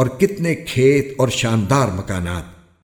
اور کتنے کھیت اور شاندار مکانات